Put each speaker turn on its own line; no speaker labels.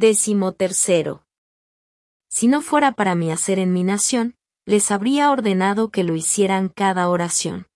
Décimo tercero. Si no fuera para mí hacer en mi nación, les habría ordenado que lo hicieran cada oración.